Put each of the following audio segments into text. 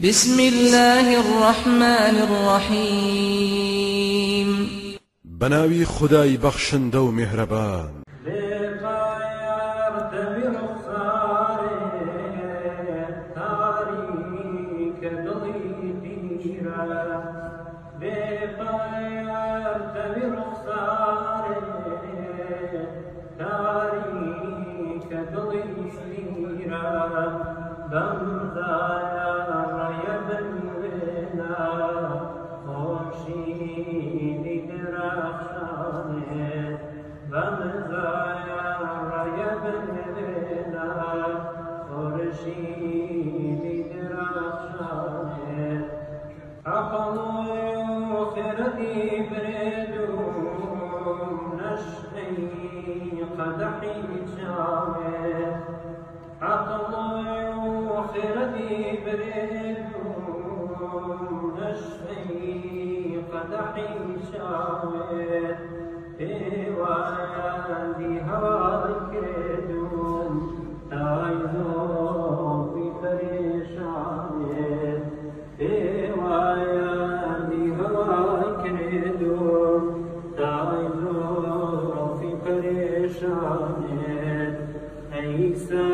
بسم الله الرحمن الرحيم. بناوي خداي بخشن دو مهربان. قدحي بريد نشفي قدحي شامل وادي هواي كردوم تايزو في فريشان وادي هواي كردوم تايزو في فريشان عيسى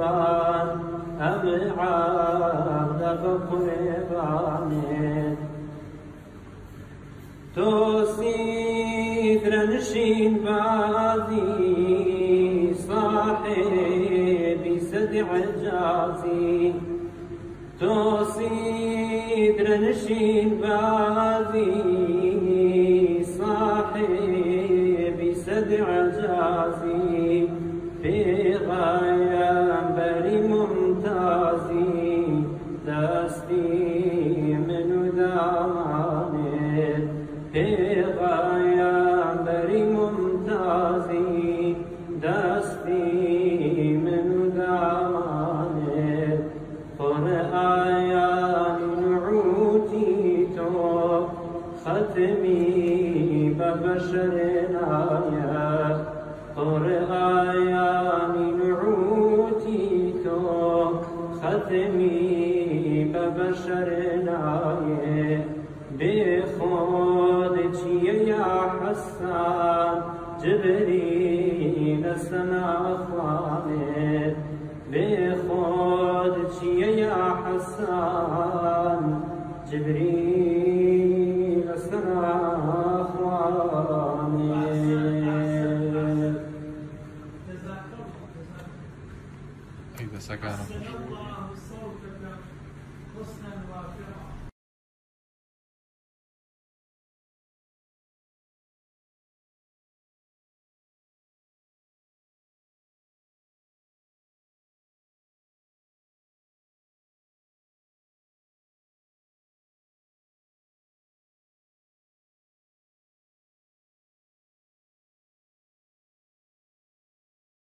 أم عبد بقربان توسيد رنشين بازي صاحبي سدع جازي توسيد رنشين بازي في غاية بري ممتازي دستي من دامانه قرآن نعوتي تو ختمي ببشرنا يا قرآن نعوتي تو ختمي ببشرنا يا بخود يا حسان جبريل سنا خانه بخود يا حسان جبريل سنا خانه إذا سكن الله صوتك حسنا وافرا